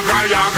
Yes,